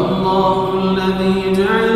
الله الذي جعل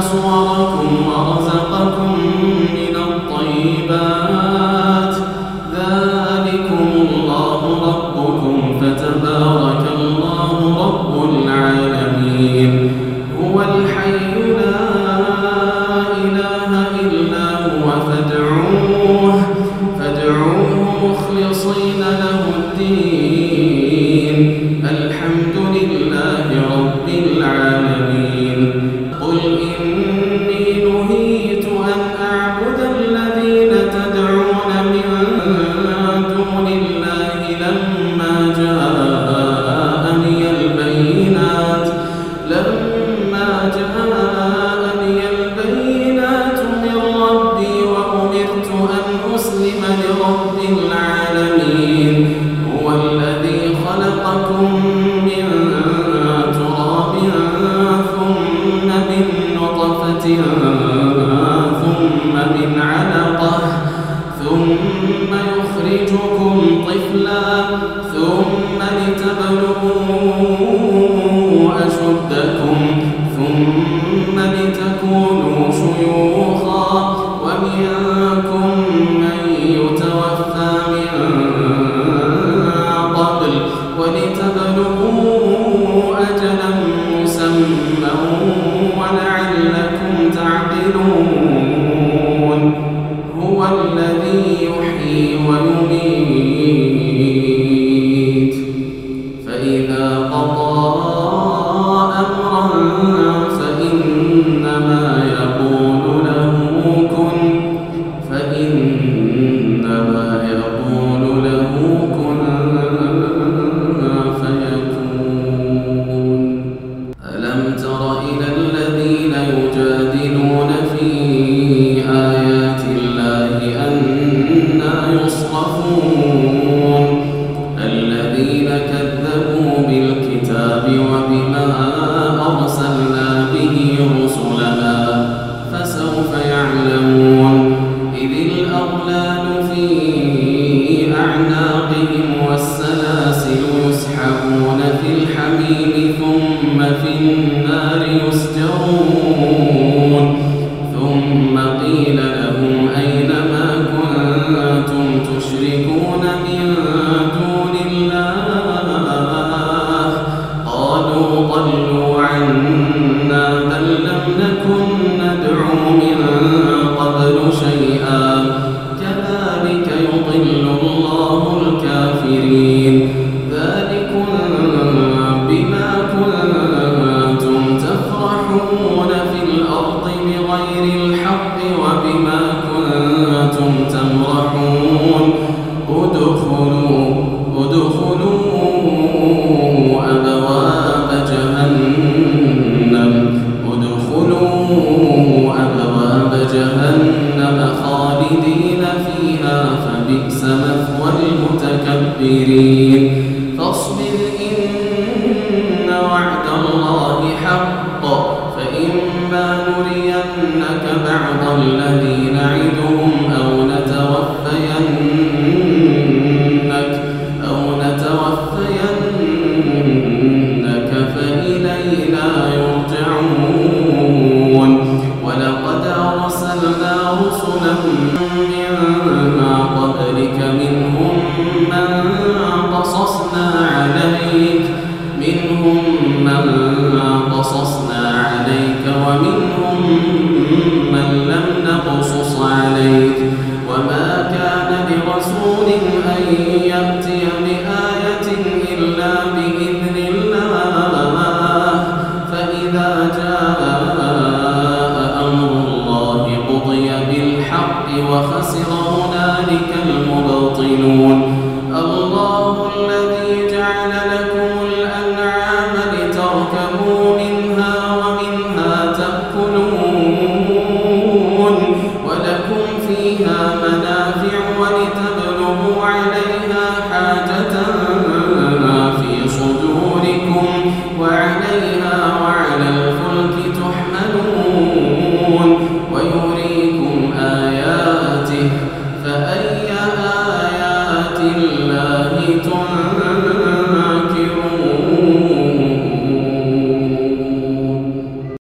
صوركم ورزقكم من الطيبات يَكُنْ طِفْلًا ثُمَّ لِتَبْلُغُوا أَشُدَّكُمْ فإذا قضى بئس مثوى المتكبرين وخسر هنالك